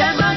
Yeah.